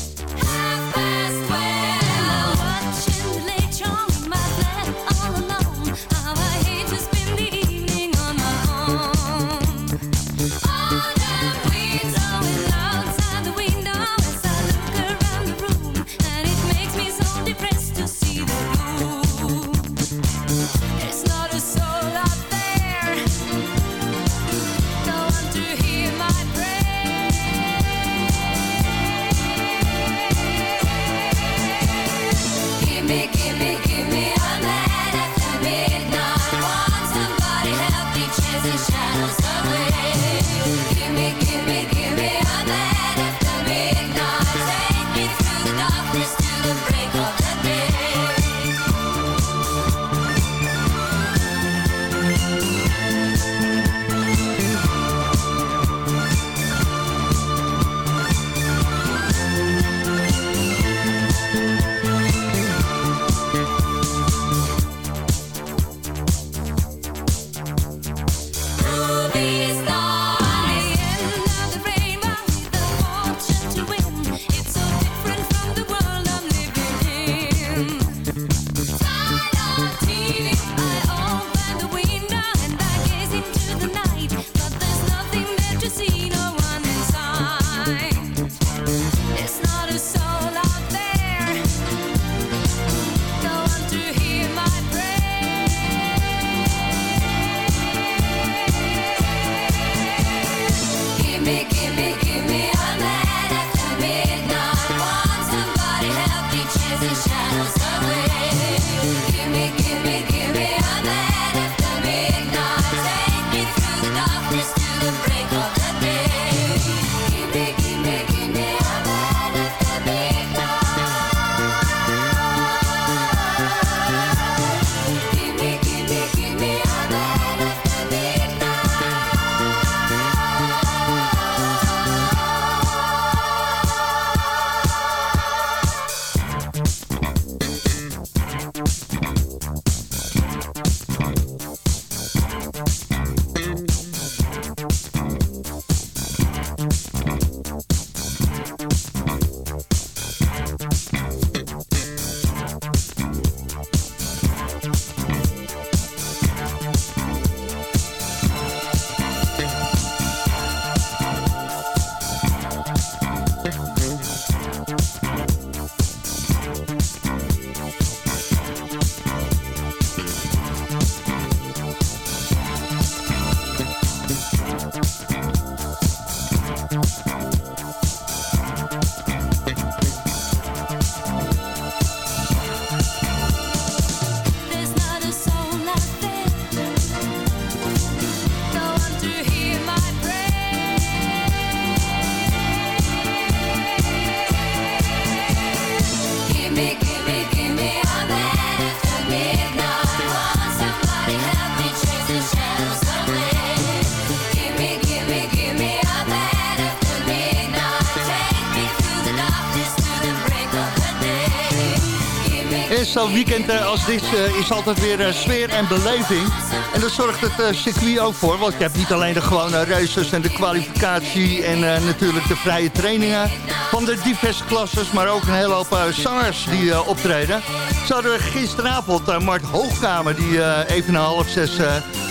Zo'n weekend eh, als dit eh, is altijd weer eh, sfeer en beleving. En daar zorgt het circuit ook voor. Want je hebt niet alleen de gewone races en de kwalificatie... en natuurlijk de vrije trainingen van de diverse klasses... maar ook een hele hoop zangers die optreden. Zo hadden we gisteravond Mart Hoogkamer... die even na half zes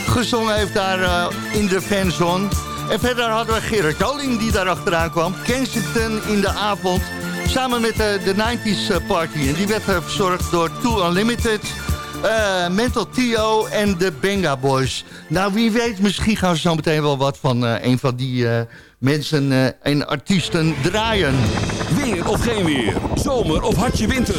gezongen heeft daar in de fanzone. En verder hadden we Gerard Joling die daar achteraan kwam. Kensington in de avond... Samen met de, de 90s eh, Party. En die werd eh, verzorgd door Too Unlimited, eh, Mental Tio en de Benga Boys. Nou, wie weet, misschien gaan we zo meteen wel wat van eh, een van die eh, mensen eh, en artiesten draaien. Weer of geen weer. Zomer of hartje winter.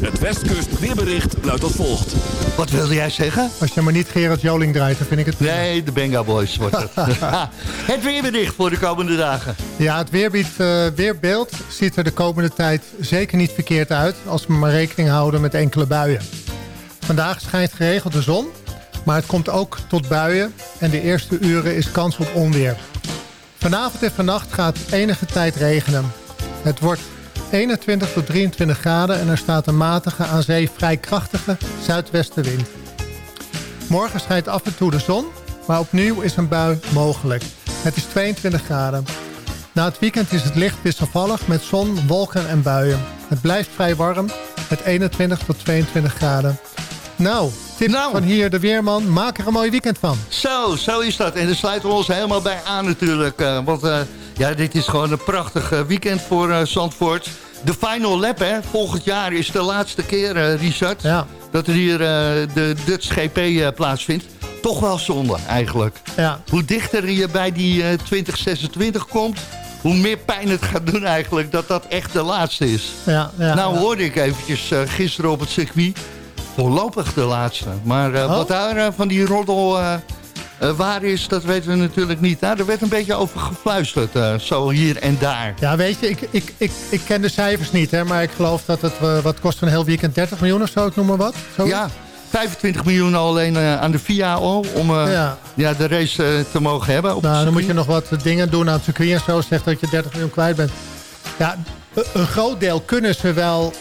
Het Westkust weerbericht luidt als volgt. Wat wilde jij zeggen? Als je maar niet Gerard Joling draait, dan vind ik het... Nee, de Benga Boys wordt het. het weerbericht voor de komende dagen. Ja, het weerbied, eh, weerbeeld ziet er de komende tijd zeker niet verkeerd uit... als we maar rekening houden met enkele buien. Vandaag schijnt geregeld de zon, maar het komt ook tot buien... en de eerste uren is kans op onweer. Vanavond en vannacht gaat het enige tijd regenen. Het wordt 21 tot 23 graden en er staat een matige aan zee vrij krachtige zuidwestenwind. Morgen schijnt af en toe de zon, maar opnieuw is een bui mogelijk. Het is 22 graden. Na het weekend is het licht wisselvallig met zon, wolken en buien. Het blijft vrij warm met 21 tot 22 graden. Nou, tip van hier de Weerman. Maak er een mooi weekend van. Zo, zo is dat. En daar sluiten we ons helemaal bij aan natuurlijk. eh, want eh, ja, dit is gewoon een prachtig eh, weekend voor eh, Zandvoort. De final lap, hè. Volgend jaar is de laatste keer, eh, Richard... dat er hier de Dutch GP plaatsvindt. Toch wel zonde, eigenlijk. Ja. Hoe dichter je bij die eh, 2026 komt... hoe meer pijn het gaat doen eigenlijk dat dat echt de laatste is. Ja, ja, nou ja. hoorde ik eventjes eh, gisteren op het circuit... voorlopig de laatste. Maar Oh? wat daar van die roddel eh, waar is, dat weten we natuurlijk niet. Nou, er werd een beetje over gefluisterd, eh, zo hier en daar. Ja, weet je, ik, ik, ik, ik ken de cijfers niet, hè, maar ik geloof dat het, eh, wat kost een heel weekend, 30 miljoen of zo, ik noem maar wat. Zo? Ja, 25 miljoen alleen aan de al, om Ja. ja. de race te mogen hebben. Op Nou, dan moet je nog wat dingen doen aan het circuit en zo. Zegt dat je 30 miljoen kwijt bent. Ja, een- een groot deel kunnen ze wel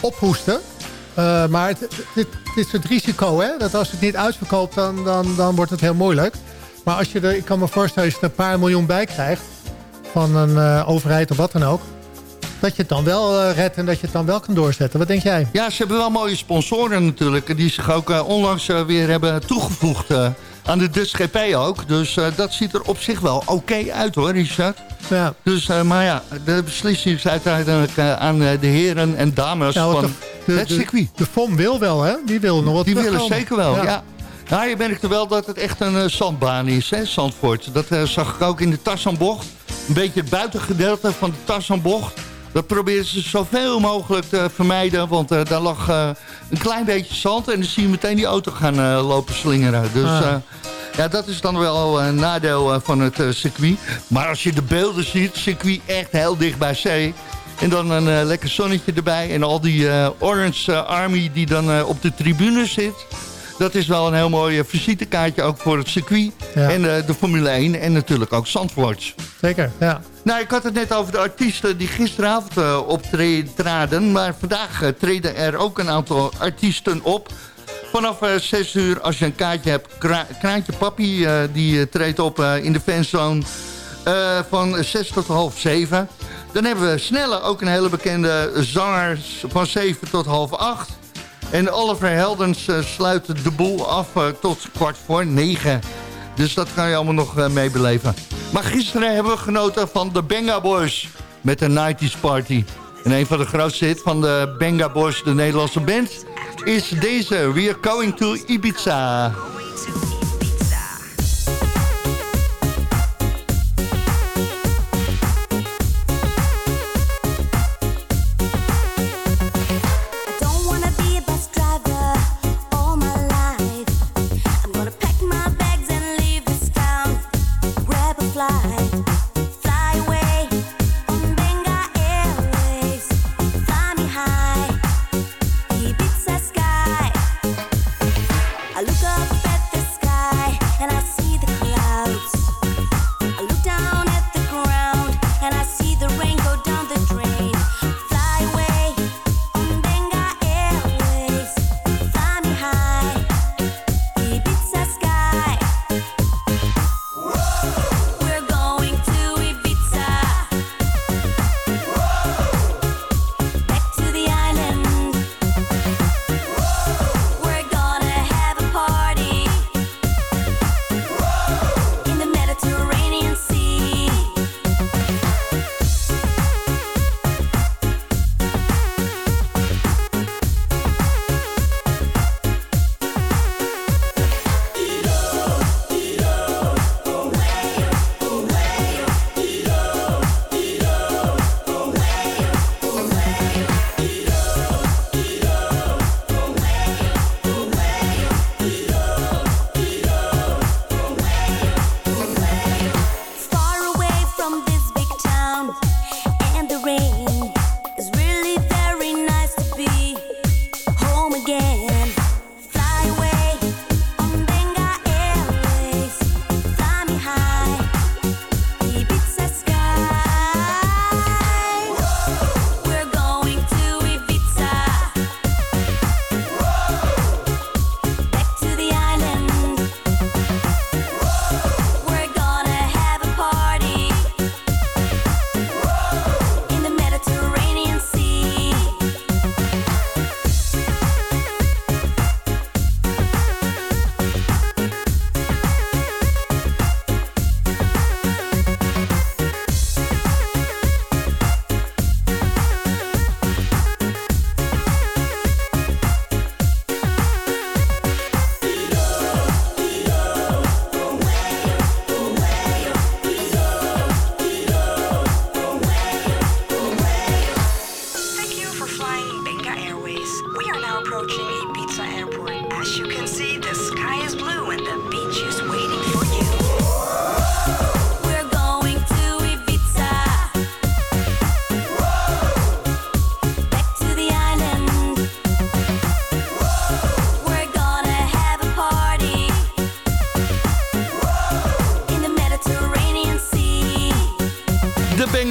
ophoesten. Maar het, het, het is het risico, hè? Dat als het niet uitverkoopt, dan, dan, dan wordt het heel moeilijk. Maar als je er, ik kan me voorstellen, als je er een paar miljoen bij krijgt... van een eh, overheid of wat dan ook... dat je het dan wel eh, redt en dat je het dan wel kan doorzetten. Wat denk jij? Ja, ze hebben wel mooie sponsoren natuurlijk... die zich ook eh, onlangs weer hebben toegevoegd aan de Dutch GP ook. Dus eh, dat ziet er op zich wel oké uit hoor, Richard. Ja. Dus, eh, maar ja, de beslissing is uiteindelijk eh, aan de heren en dames Ja, van de, de, het circuit. de FOM wil wel, hè? Die wil nog wat Die willen zeker wel, ja. Nou, je merkt er wel dat het echt een zandbaan is, hè, Zandvoort. Dat zag ik ook in de Tarzanbocht. Een beetje het buitengedeelte van de Tarzanbocht. Dat proberen ze zoveel mogelijk te vermijden. Want eh, daar lag eh, een klein beetje zand. En dan zie je meteen die auto gaan eh, lopen slingeren. Dus Ah. ja, dat is dan wel een nadeel van het circuit. Maar als je de beelden ziet, circuit echt heel dicht bij zee. En dan een lekker zonnetje erbij. En al die Orange Army die dan op de tribune zit. Dat is wel een heel mooi eh, visitekaartje ook voor het circuit. Ja. En eh, de Formule 1 en natuurlijk ook Zandvoort. Zeker, ja. Nou, ik had het net over de artiesten die gisteravond uh, optraden. Maar vandaag uh, treden er ook een aantal artiesten op. Vanaf uh, 6 uur, als je een kaartje hebt, Kra Kraantje Papi... Die treedt op in de fanzone van 6 tot half 7. Dan hebben we Snelle, ook een hele bekende zanger... van 7 tot half 8. En Oliver Heldens uh, sluit de boel af uh, tot kwart voor negen. Dus dat kan je allemaal nog uh, meebeleven. Maar gisteren hebben we genoten van de Benga Boys met de 90s Party. En een van de grootste hits van de Benga Boys, de Nederlandse band, is deze. We are going to Ibiza.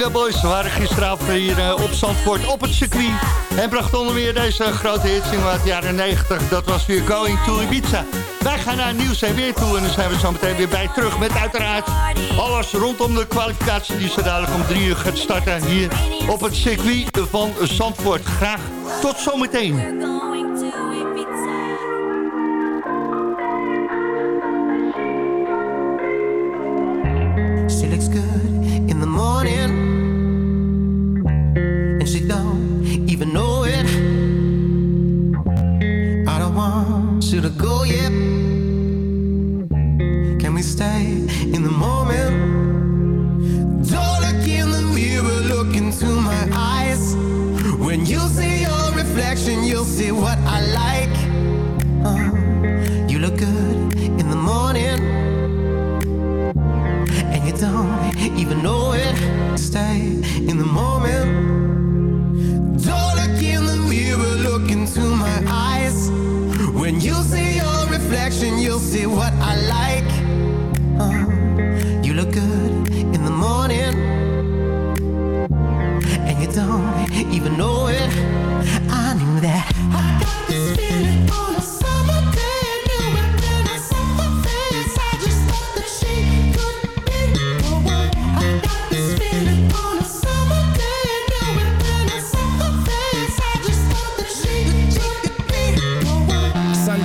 De Benga Boys waren gisteravond hier eh, op Zandvoort op het circuit. En bracht onder meer deze grote hit uit de jaren 90. Dat was weer Going to Ibiza. Wij gaan naar nieuws en weer toe en dan zijn we zo meteen weer bij terug. Met uiteraard alles rondom de kwalificatie die zo dadelijk om drie uur gaat starten. Hier op het circuit van Zandvoort. Graag tot zometeen.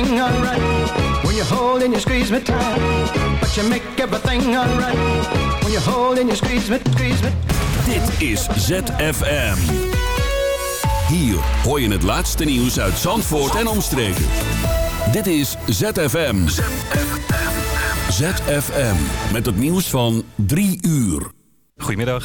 Everything alright when you hold and you squeeze me tight. But you make everything alright when you hold and you squeeze me, squeeze me. Dit is ZFM. Hier hoor je het laatste nieuws uit Zandvoort en omstreken. Dit is ZFM. ZFM. Met het nieuws van 3 uur. Goedemiddag,